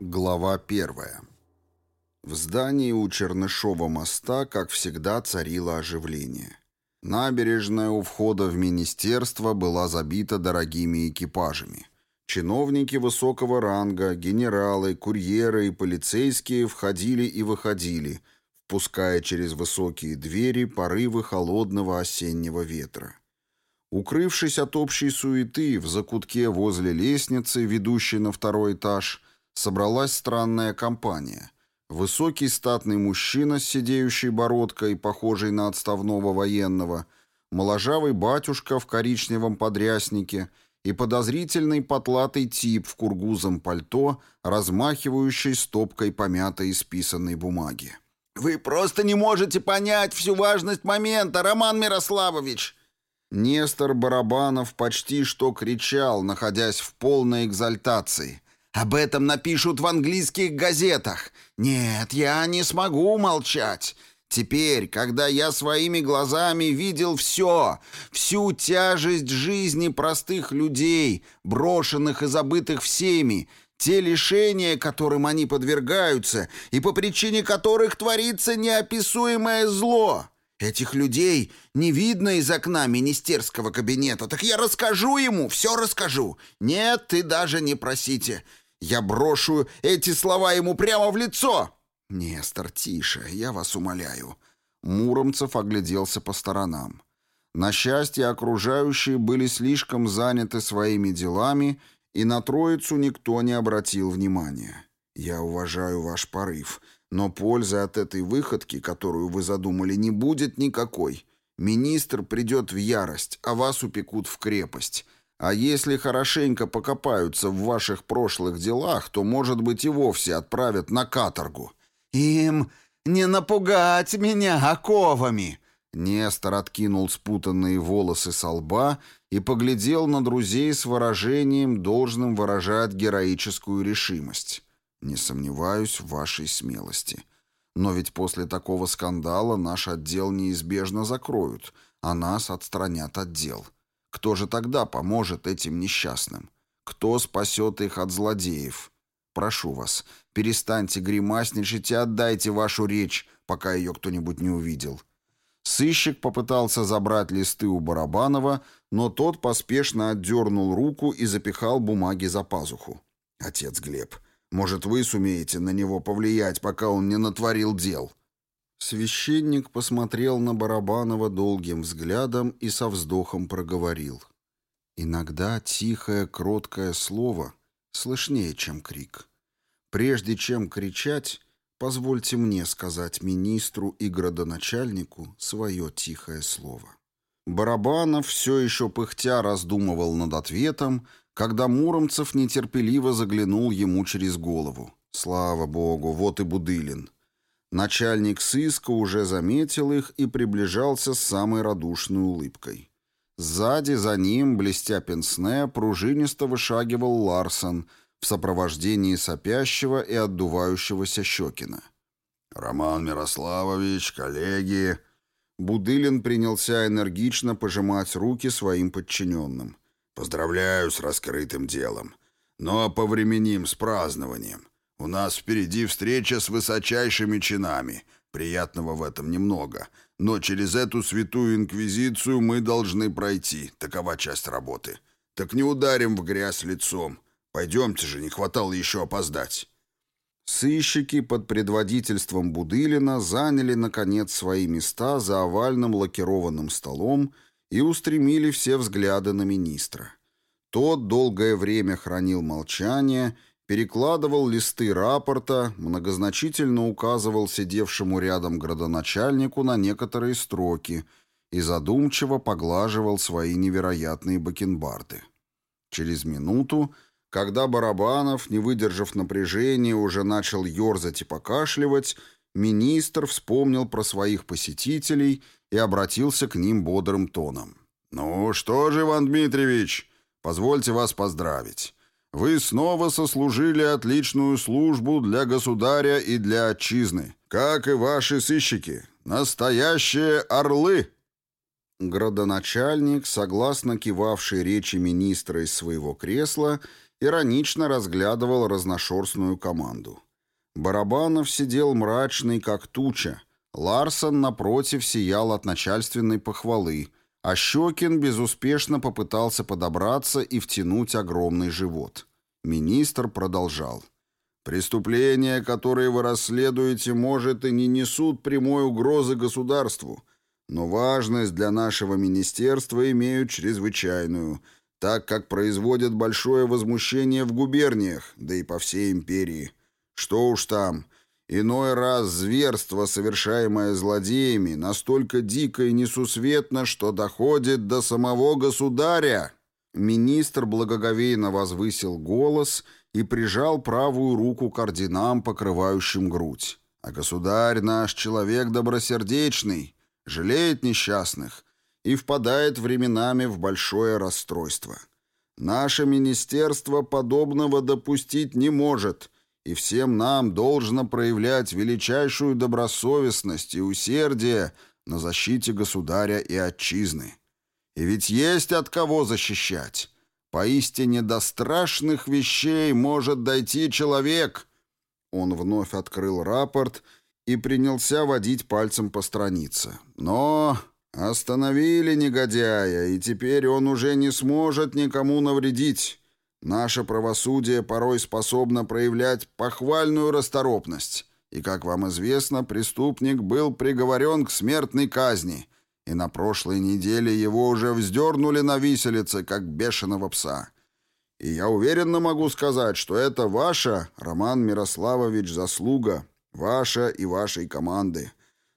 Глава первая. В здании у Чернышова моста, как всегда, царило оживление. Набережная у входа в министерство была забита дорогими экипажами. Чиновники высокого ранга, генералы, курьеры и полицейские входили и выходили, впуская через высокие двери порывы холодного осеннего ветра. Укрывшись от общей суеты в закутке возле лестницы, ведущей на второй этаж, собралась странная компания. Высокий статный мужчина с сидеющей бородкой, похожий на отставного военного, моложавый батюшка в коричневом подряснике и подозрительный потлатый тип в кургузом пальто, размахивающий стопкой помятой исписанной бумаги. «Вы просто не можете понять всю важность момента, Роман Мирославович!» Нестор Барабанов почти что кричал, находясь в полной экзальтации – об этом напишут в английских газетах. Нет, я не смогу молчать. Теперь, когда я своими глазами видел все, всю тяжесть жизни простых людей, брошенных и забытых всеми, те лишения, которым они подвергаются, и по причине которых творится неописуемое зло. Этих людей не видно из окна министерского кабинета, так я расскажу ему, все расскажу. Нет, ты даже не просите. Я брошу эти слова ему прямо в лицо!» «Нестор, тише, я вас умоляю». Муромцев огляделся по сторонам. На счастье, окружающие были слишком заняты своими делами, и на троицу никто не обратил внимания. «Я уважаю ваш порыв, но пользы от этой выходки, которую вы задумали, не будет никакой. Министр придет в ярость, а вас упекут в крепость. А если хорошенько покопаются в ваших прошлых делах, то, может быть, и вовсе отправят на каторгу». «Им не напугать меня оковами!» Нестор откинул спутанные волосы со лба и поглядел на друзей с выражением, должным выражать героическую решимость. «Не сомневаюсь в вашей смелости. Но ведь после такого скандала наш отдел неизбежно закроют, а нас отстранят от дел». Кто же тогда поможет этим несчастным? Кто спасет их от злодеев? Прошу вас, перестаньте гримасничать и отдайте вашу речь, пока ее кто-нибудь не увидел». Сыщик попытался забрать листы у Барабанова, но тот поспешно отдернул руку и запихал бумаги за пазуху. «Отец Глеб, может, вы сумеете на него повлиять, пока он не натворил дел?» Священник посмотрел на Барабанова долгим взглядом и со вздохом проговорил. «Иногда тихое, кроткое слово слышнее, чем крик. Прежде чем кричать, позвольте мне сказать министру и градоначальнику свое тихое слово». Барабанов все еще пыхтя раздумывал над ответом, когда Муромцев нетерпеливо заглянул ему через голову. «Слава богу, вот и Будылин». Начальник сыска уже заметил их и приближался с самой радушной улыбкой. Сзади за ним, блестя пенсне, пружинисто вышагивал Ларсон в сопровождении сопящего и отдувающегося Щекина. «Роман Мирославович, коллеги...» Будылин принялся энергично пожимать руки своим подчиненным. «Поздравляю с раскрытым делом. Но повременим с празднованием. У нас впереди встреча с высочайшими чинами. Приятного в этом немного. Но через эту святую инквизицию мы должны пройти. Такова часть работы. Так не ударим в грязь лицом. Пойдемте же, не хватало еще опоздать». Сыщики под предводительством Будылина заняли, наконец, свои места за овальным лакированным столом и устремили все взгляды на министра. Тот долгое время хранил молчание перекладывал листы рапорта, многозначительно указывал сидевшему рядом градоначальнику на некоторые строки и задумчиво поглаживал свои невероятные бакенбарды. Через минуту, когда Барабанов, не выдержав напряжения, уже начал ерзать и покашливать, министр вспомнил про своих посетителей и обратился к ним бодрым тоном. «Ну что же, Иван Дмитриевич, позвольте вас поздравить. Вы снова сослужили отличную службу для государя и для отчизны, как и ваши сыщики. Настоящие орлы!» Градоначальник, согласно кивавшей речи министра из своего кресла, иронично разглядывал разношерстную команду. Барабанов сидел мрачный, как туча. Ларсон, напротив, сиял от начальственной похвалы, а Щекин безуспешно попытался подобраться и втянуть огромный живот. Министр продолжал. «Преступления, которые вы расследуете, может, и не несут прямой угрозы государству, но важность для нашего министерства имеют чрезвычайную, так как производят большое возмущение в губерниях, да и по всей империи. Что уж там, иной раз зверство, совершаемое злодеями, настолько дико и несусветно, что доходит до самого государя». Министр благоговейно возвысил голос и прижал правую руку к орденам, покрывающим грудь. «А государь наш человек добросердечный, жалеет несчастных и впадает временами в большое расстройство. Наше министерство подобного допустить не может, и всем нам должно проявлять величайшую добросовестность и усердие на защите государя и отчизны. И ведь есть от кого защищать. Поистине до страшных вещей может дойти человек. Он вновь открыл рапорт и принялся водить пальцем по странице. Но остановили негодяя, и теперь он уже не сможет никому навредить. Наше правосудие порой способно проявлять похвальную расторопность. И, как вам известно, преступник был приговорен к смертной казни — и на прошлой неделе его уже вздернули на виселице, как бешеного пса. И я уверенно могу сказать, что это ваша, Роман Мирославович, заслуга, ваша и вашей команды.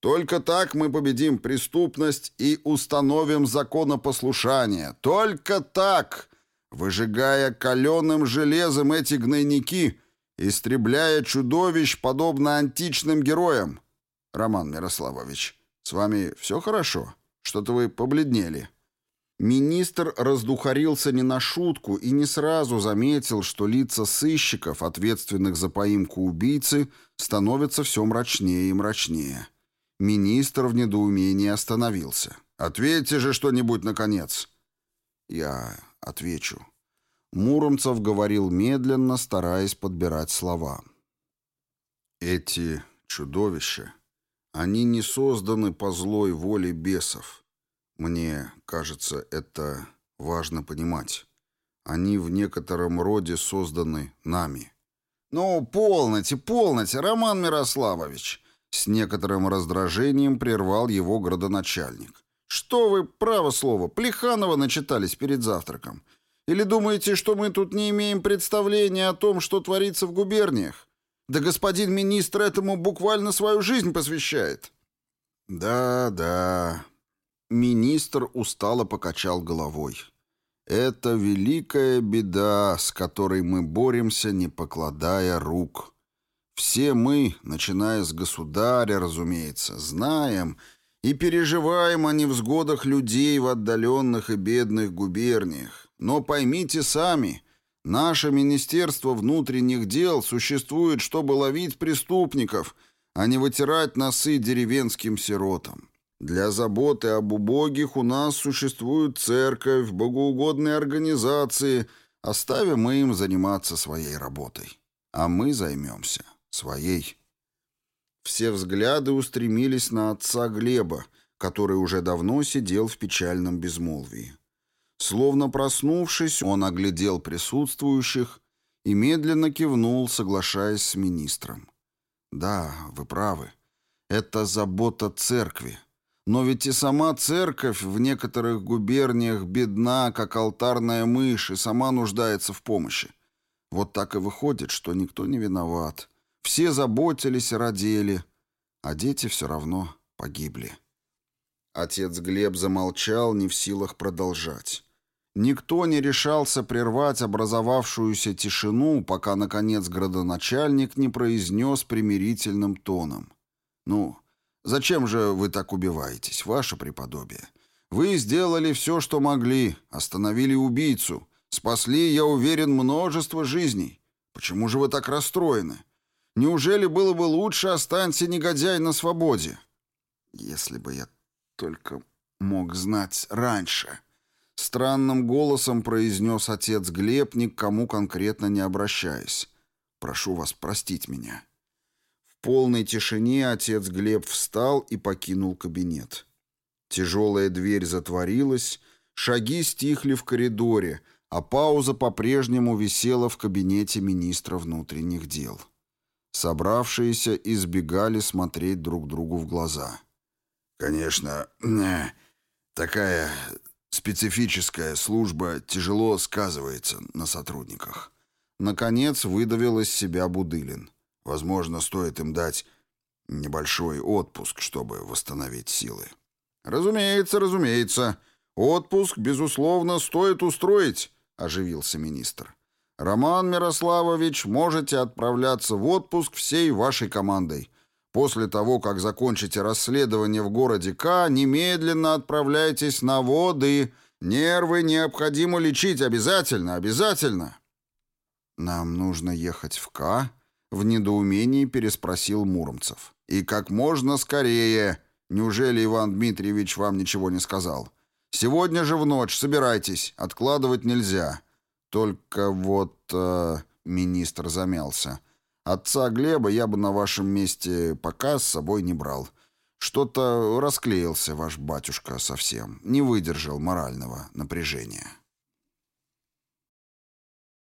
Только так мы победим преступность и установим законопослушание. Только так, выжигая каленым железом эти гнойники, истребляя чудовищ, подобно античным героям. Роман Мирославович, «С вами все хорошо? Что-то вы побледнели». Министр раздухарился не на шутку и не сразу заметил, что лица сыщиков, ответственных за поимку убийцы, становятся все мрачнее и мрачнее. Министр в недоумении остановился. «Ответьте же что-нибудь, наконец!» «Я отвечу». Муромцев говорил медленно, стараясь подбирать слова. «Эти чудовища...» Они не созданы по злой воле бесов. Мне кажется, это важно понимать. Они в некотором роде созданы нами. «Ну, полноте, полноте, Роман Мирославович!» С некоторым раздражением прервал его градоначальник. «Что вы, право слово, Плеханова начитались перед завтраком? Или думаете, что мы тут не имеем представления о том, что творится в губерниях? Да господин министр этому буквально свою жизнь посвящает. Да, да. Министр устало покачал головой. Это великая беда, с которой мы боремся, не покладая рук. Все мы, начиная с государя, разумеется, знаем и переживаем о невзгодах людей в отдаленных и бедных губерниях. Но поймите сами, Наше Министерство внутренних дел существует, чтобы ловить преступников, а не вытирать носы деревенским сиротам. Для заботы об убогих у нас существует церковь, богоугодные организации. Оставим мы им заниматься своей работой. А мы займемся своей. Все взгляды устремились на отца Глеба, который уже давно сидел в печальном безмолвии. Словно проснувшись, он оглядел присутствующих и медленно кивнул, соглашаясь с министром. «Да, вы правы. Это забота церкви. Но ведь и сама церковь в некоторых губерниях бедна, как алтарная мышь, и сама нуждается в помощи. Вот так и выходит, что никто не виноват. Все заботились и родили, а дети все равно погибли». Отец Глеб замолчал, не в силах продолжать. Никто не решался прервать образовавшуюся тишину, пока, наконец, градоначальник не произнес примирительным тоном. «Ну, зачем же вы так убиваетесь, ваше преподобие? Вы сделали все, что могли, остановили убийцу, спасли, я уверен, множество жизней. Почему же вы так расстроены? Неужели было бы лучше останься негодяй на свободе?» «Если бы я только мог знать раньше?» Странным голосом произнес отец Глеб, ни к кому конкретно не обращаясь. «Прошу вас простить меня». Полной тишине отец Глеб встал и покинул кабинет. Тяжелая дверь затворилась, шаги стихли в коридоре, а пауза по-прежнему висела в кабинете министра внутренних дел. Собравшиеся избегали смотреть друг другу в глаза. «Конечно, такая специфическая служба тяжело сказывается на сотрудниках». Наконец выдавил из себя Будылин. «Возможно, стоит им дать небольшой отпуск, чтобы восстановить силы». «Разумеется, разумеется. Отпуск, безусловно, стоит устроить», — оживился министр. «Роман Мирославович, можете отправляться в отпуск всей вашей командой. После того, как закончите расследование в городе К, немедленно отправляйтесь на воды. Нервы необходимо лечить обязательно, обязательно». «Нам нужно ехать в К?» — в недоумении переспросил Муромцев. «И как можно скорее...» Неужели Иван Дмитриевич вам ничего не сказал? Сегодня же в ночь собирайтесь, откладывать нельзя. Только вот...» э, Министр замялся. «Отца Глеба я бы на вашем месте пока с собой не брал. Что-то расклеился ваш батюшка совсем, не выдержал морального напряжения».